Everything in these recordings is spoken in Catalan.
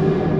you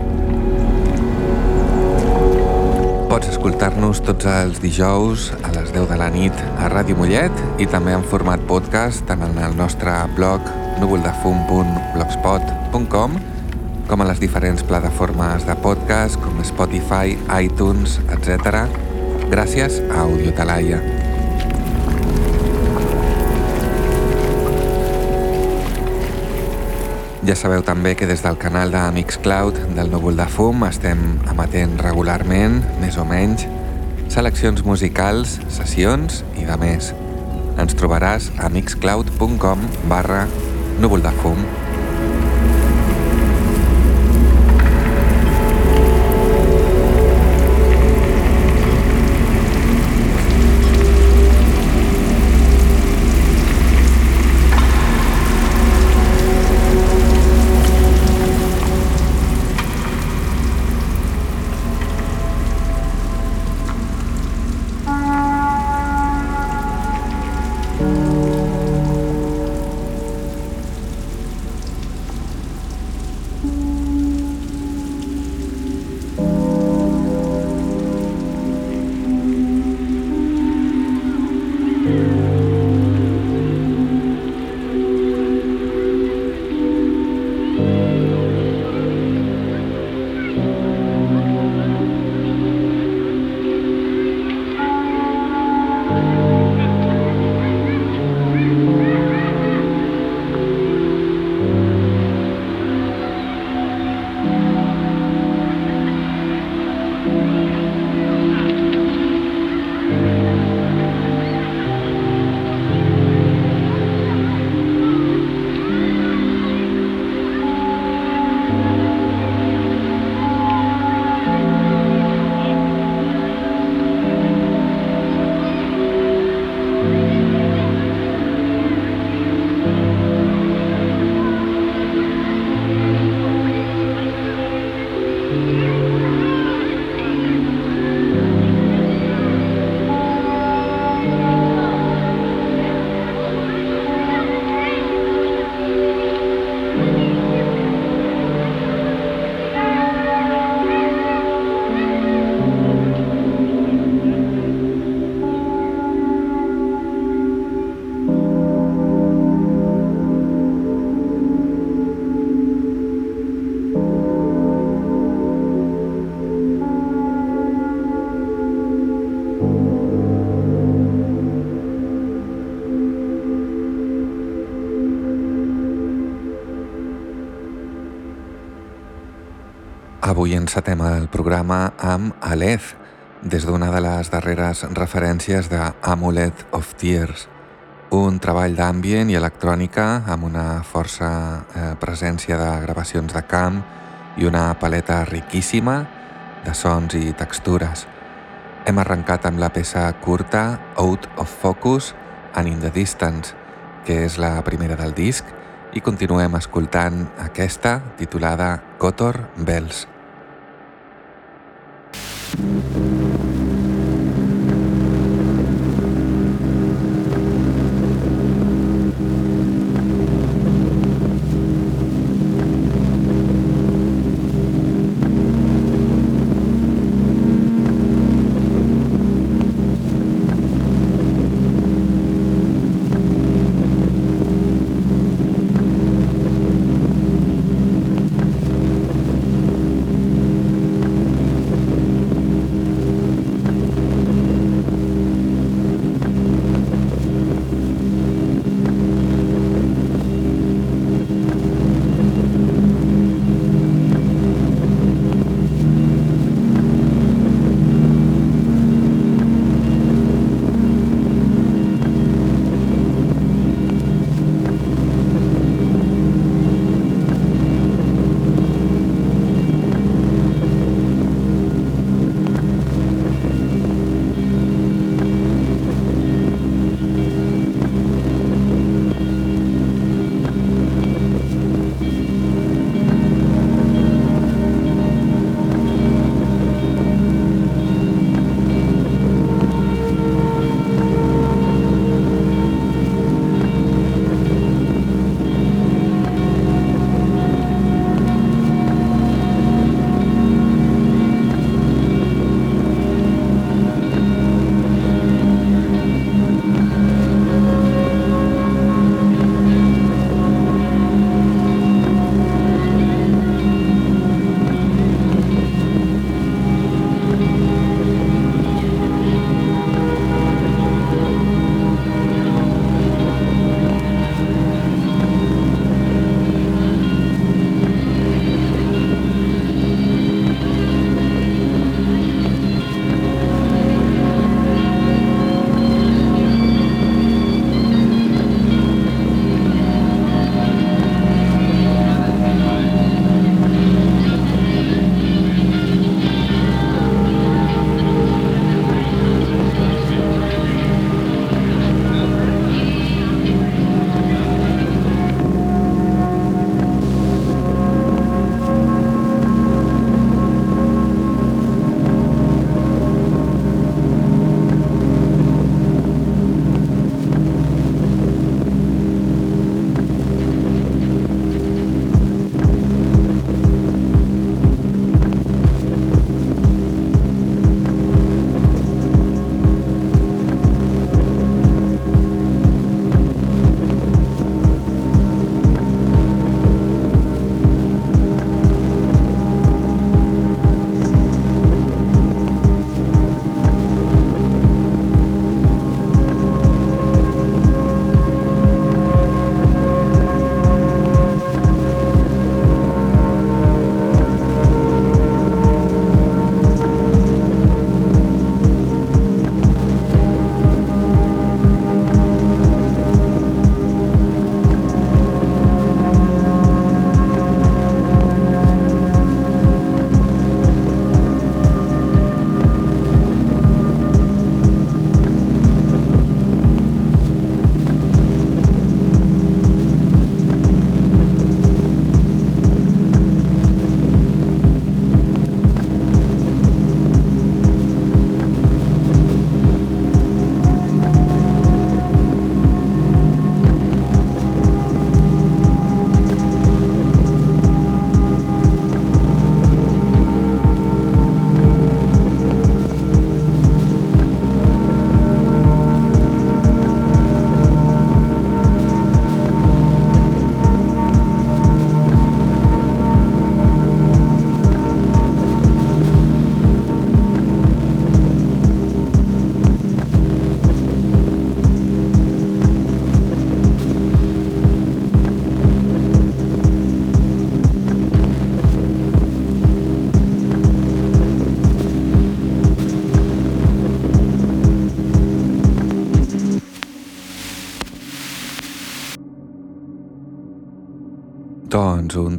Pots escoltar-nos tots els dijous a les 10 de la nit a Ràdio Mollet i també en format podcast tant en el nostre blog núvoldefum.blogspot.com com a les diferents plataformes de podcast com Spotify, iTunes, etc. Gràcies a Audiotalaia. Ja sabeu també que des del canal de Mixcloud del Núvol de Fum estem emetent regularment, més o menys, seleccions musicals, sessions i de més. Ens trobaràs a mixcloud.com barra núvol de fum. Avui encetem el programa amb Aleth, des d'una de les darreres referències de Amulet of Tears, un treball d'ambient i electrònica amb una força eh, presència de gravacions de camp i una paleta riquíssima de sons i textures. Hem arrencat amb la peça curta Out of Focus and In the Distance, que és la primera del disc, i continuem escoltant aquesta titulada Cotor Bells. Mm-hmm.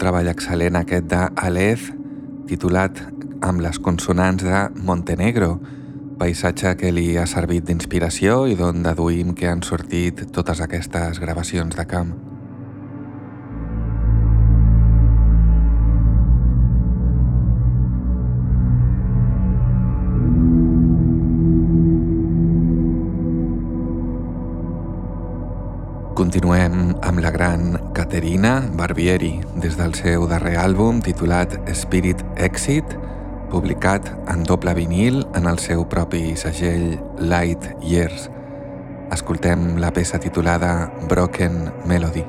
Treball excel·lent aquest de Alez, titulat amb les consonants de Montenegro, paisatge que li ha servit d'inspiració i d'on deduïm que han sortit totes aquestes gravacions de camp. Continuem amb la gran Caterina Barbieri des del seu darrer àlbum titulat Spirit Exit, publicat en doble vinil en el seu propi segell Light Years. Escoltem la peça titulada Broken Melody.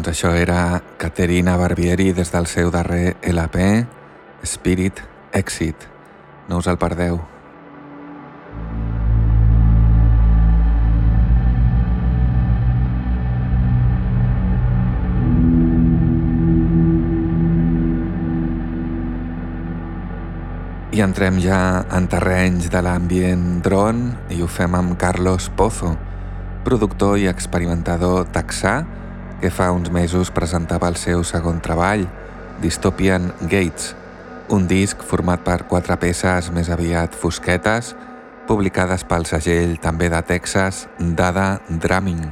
Doncs això era Caterina Barbieri des del seu darrer LP, Spirit Exit. No us el perdeu. I entrem ja en terrenys de l'ambient dron i ho fem amb Carlos Pozo, productor i experimentador texà que fa uns mesos presentava el seu segon treball, Dystopian Gates, un disc format per quatre peces més aviat fosquetes, publicades pel segell també de Texas Dada Drumming.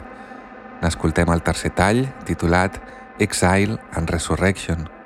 N'escoltem el tercer tall, titulat Exile and Resurrection.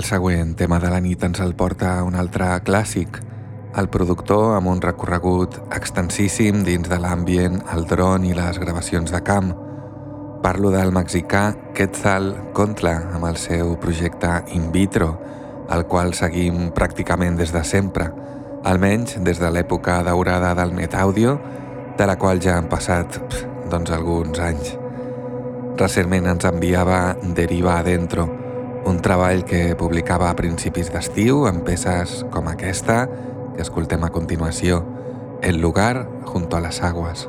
El següent tema de la nit ens el porta un altre clàssic, el productor amb un recorregut extensíssim dins de l'ambient, el dron i les gravacions de camp. Parlo del mexicà Quetzal Contla amb el seu projecte In Vitro, el qual seguim pràcticament des de sempre, almenys des de l'època daurada del net àudio, de la qual ja han passat doncs alguns anys. Recentment ens enviava Deriva Adentro, un treball que publicava a principis d'estiu amb peces com aquesta que escoltem a continuació, El lugar junto a las aguas.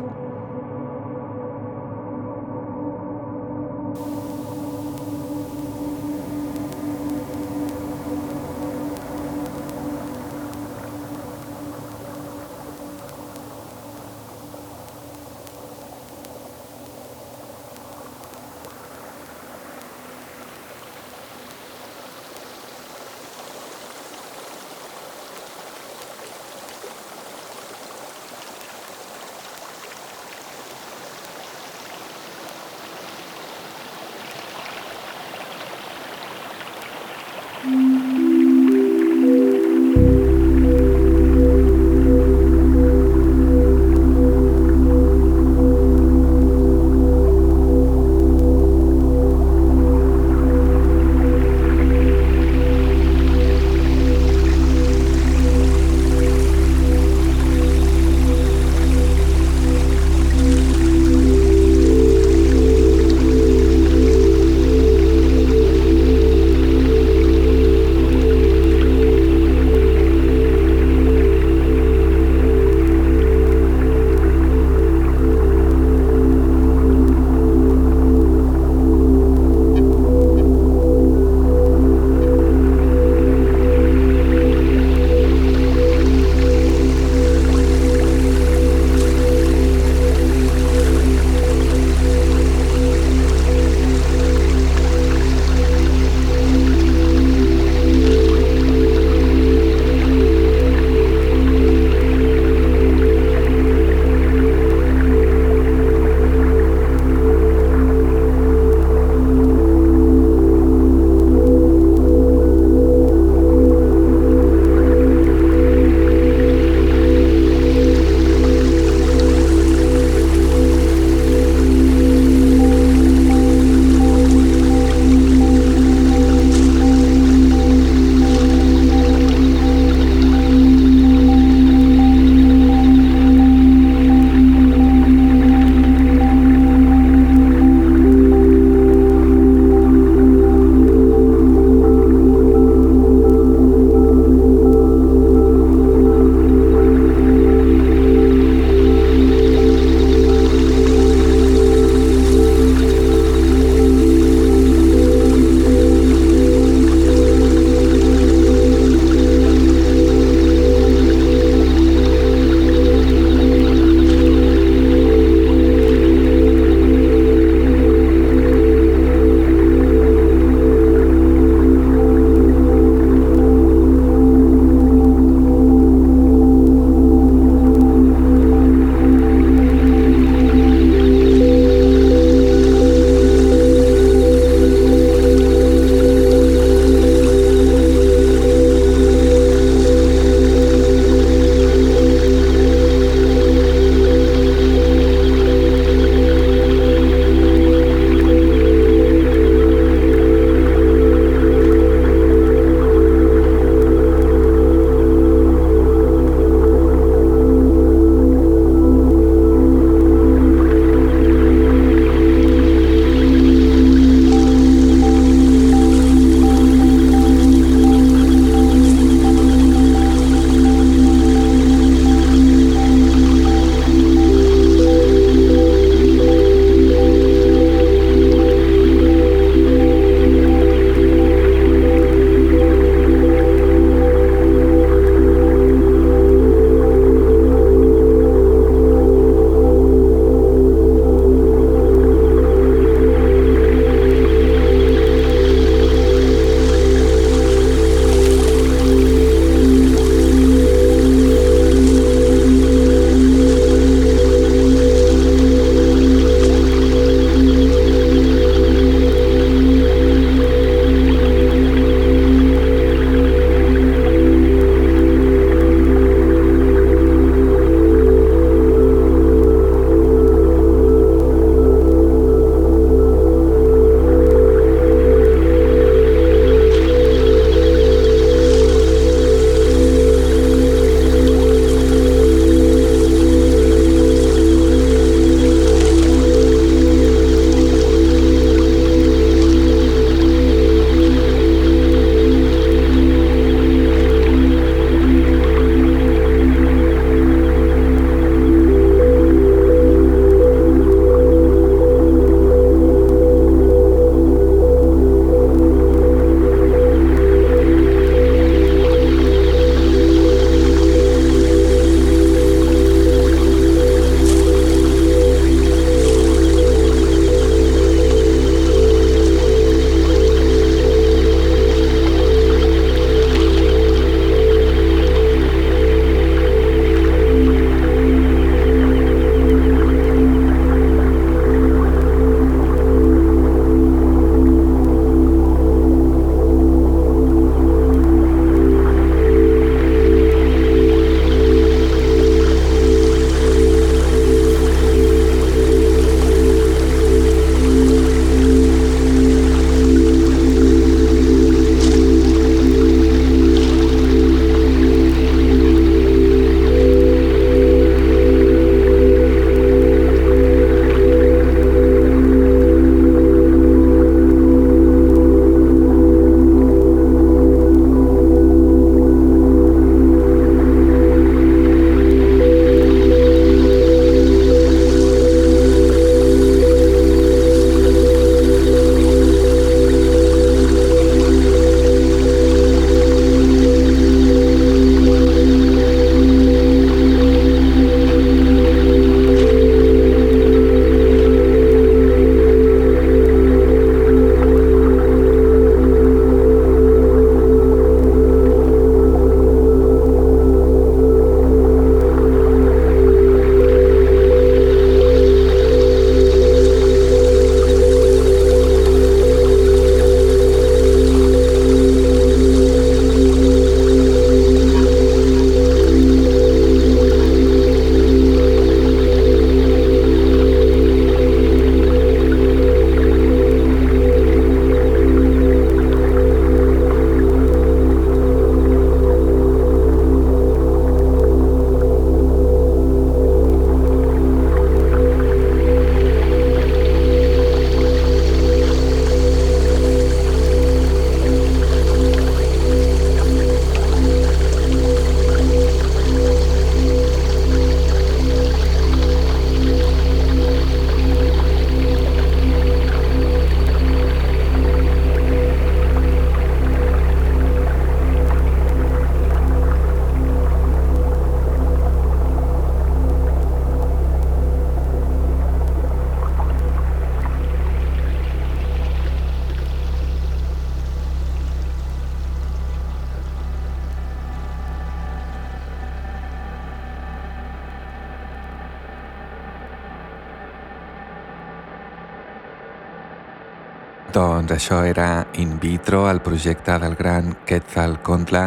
Això era In Vitro, el projecte del gran Quetzal Contla,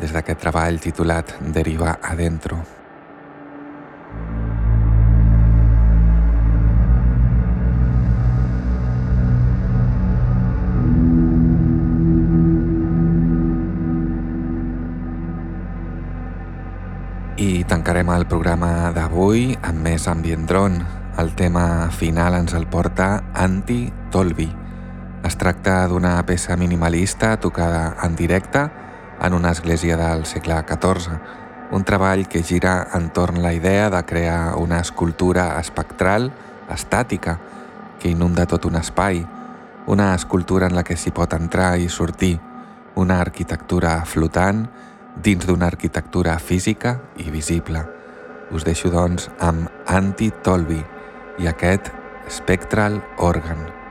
des d'aquest treball titulat Deriva Adentro. I tancarem el programa d'avui amb més ambient drone. El tema final ens el porta Anti Tolvi. Es tracta d'una peça minimalista tocada en directe en una església del segle XIV. Un treball que gira entorn la idea de crear una escultura espectral, estàtica, que inunda tot un espai, una escultura en la que s'hi pot entrar i sortir, una arquitectura flotant dins d'una arquitectura física i visible. Us deixo, doncs, amb Anti-Tolby i aquest Spectral Organ.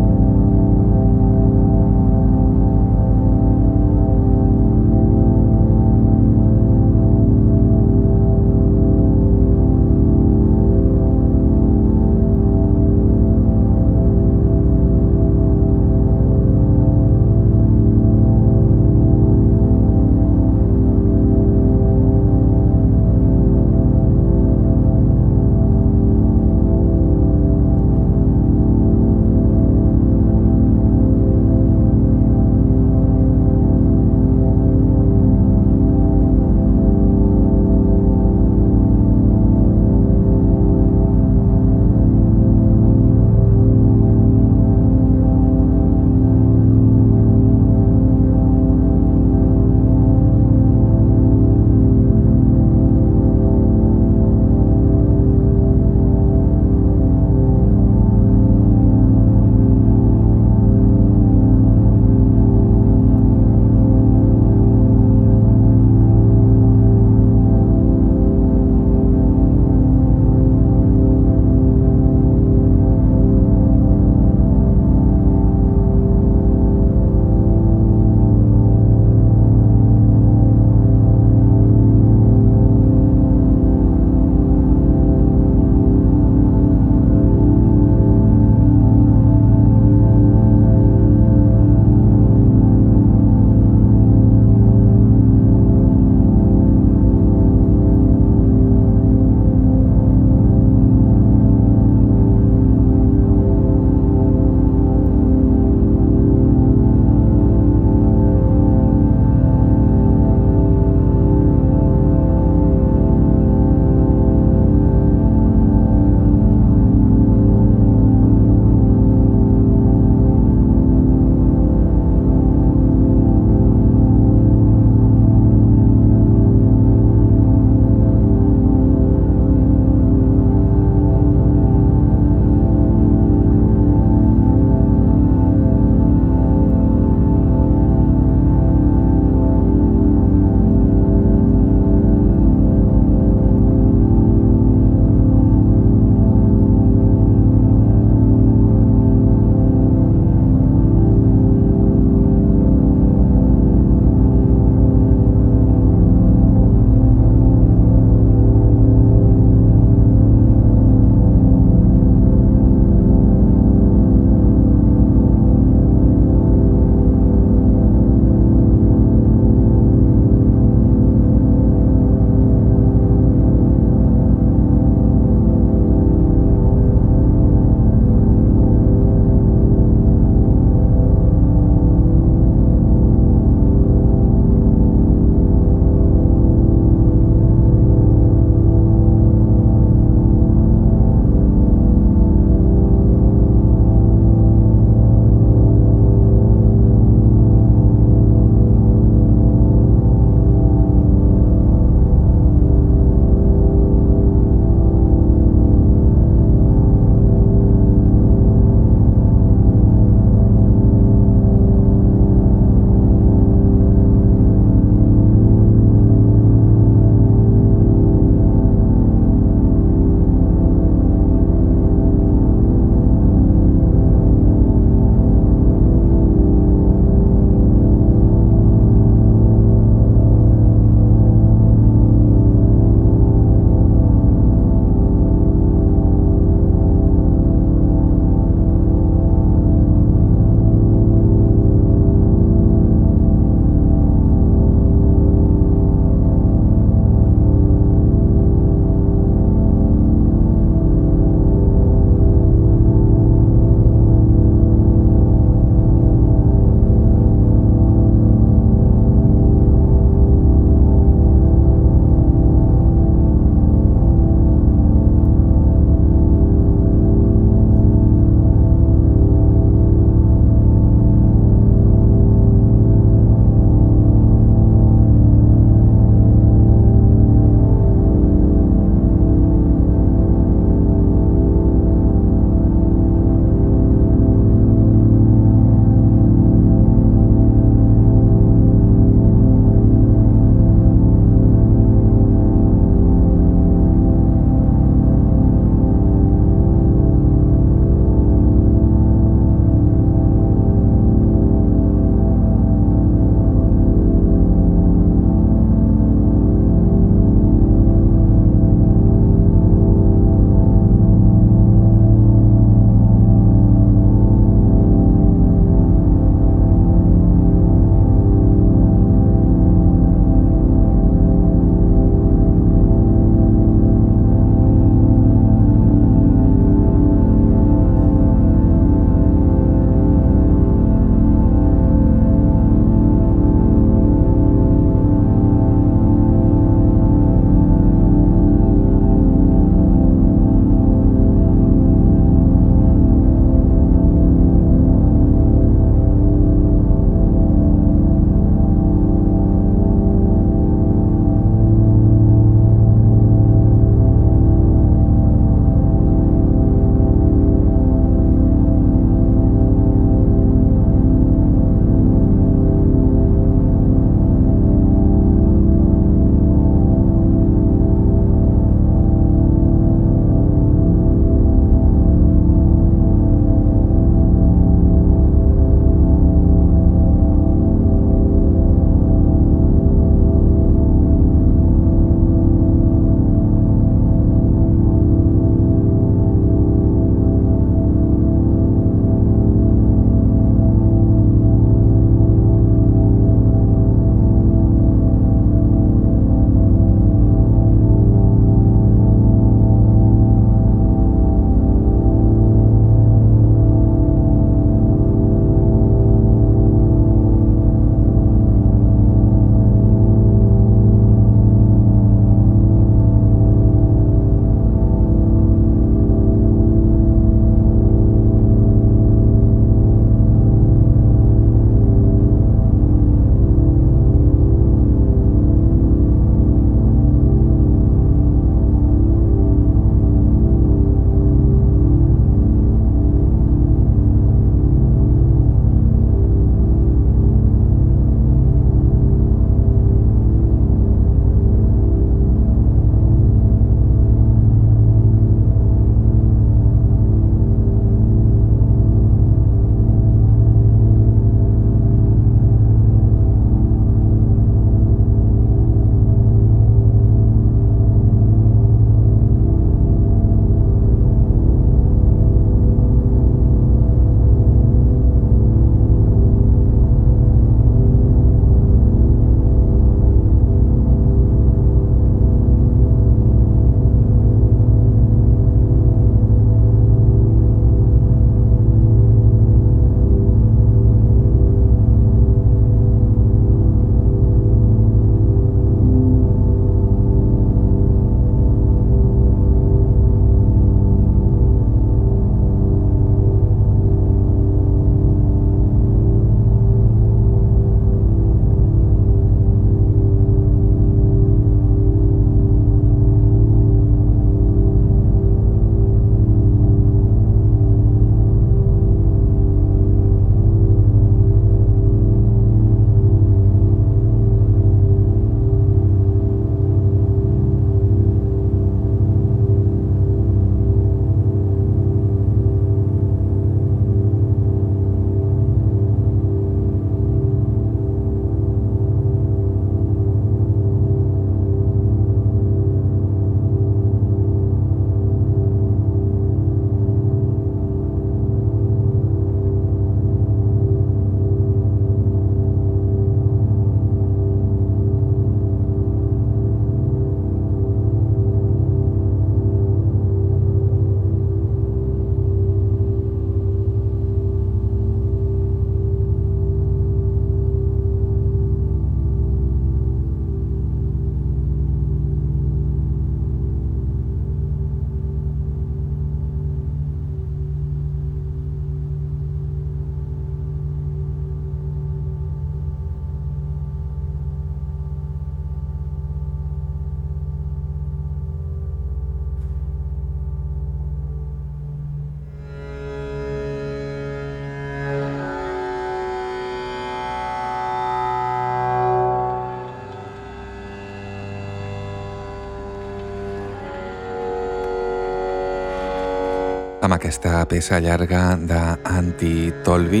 Amb aquesta peça llarga d'Anti-Tolvi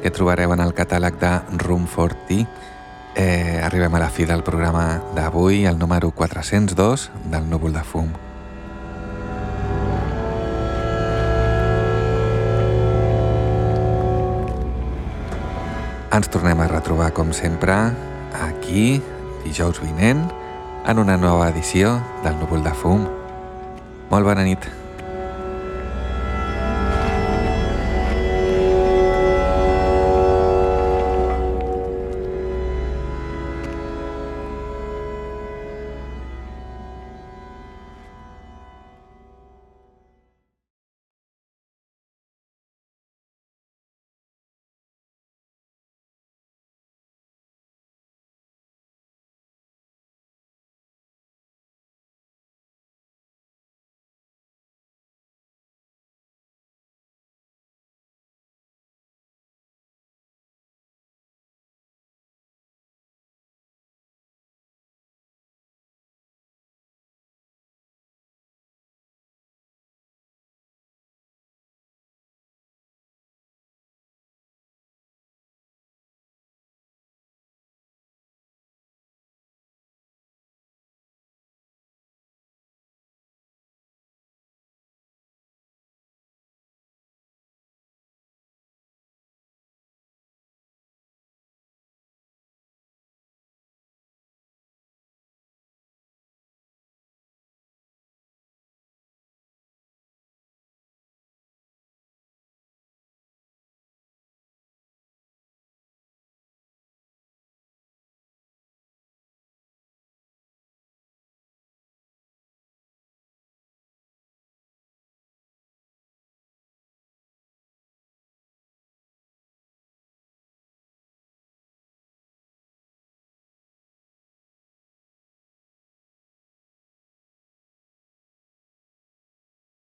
que trobareu en el catàleg de Room 40. Eh, arribem a la fi del programa d'avui, el número 402 del Núvol de Fum. Ens tornem a retrobar, com sempre, aquí, dijous vinent, en una nova edició del Núvol de Fum. Molt bona nit.